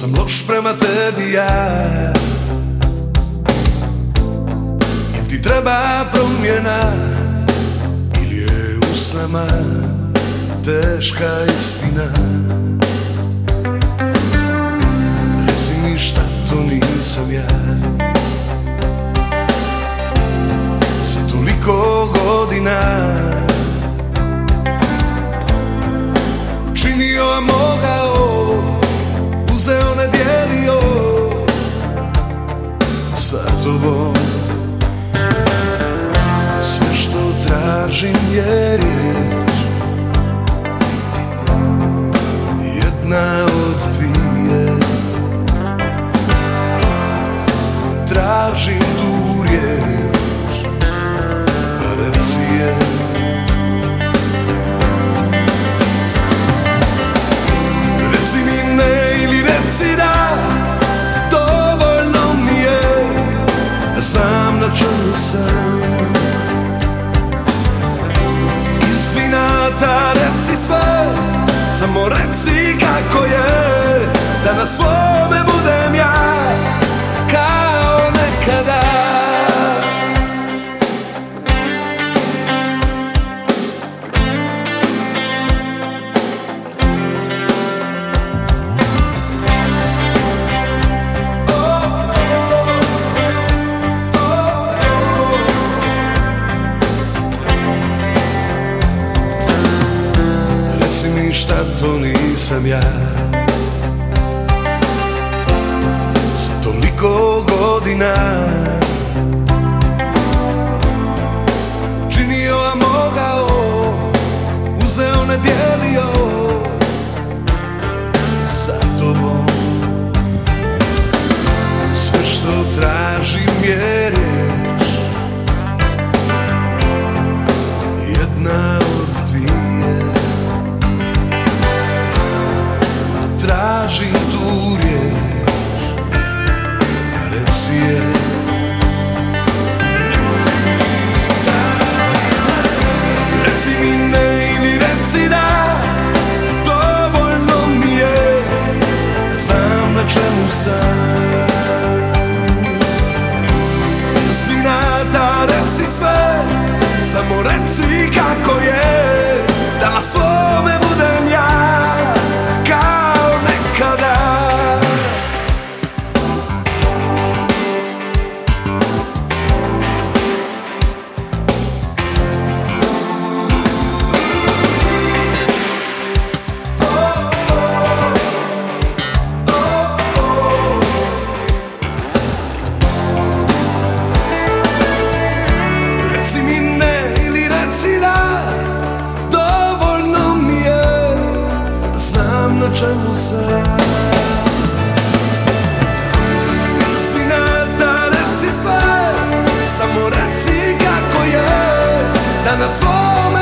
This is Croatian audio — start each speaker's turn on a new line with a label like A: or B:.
A: sam loš prema tebi ja. Jer ti treba promjena? Ili je u sama teška istina? Riječ Reci je Reci mi ne ili reci da Dovoljno mi je Da znam na čemu sam. Iz inata reci sve Samo reci kako je Da na svome Reci mi šta to nisam ja. Za toliko godina kako čemu sam Samo reci kako je. Da na svoj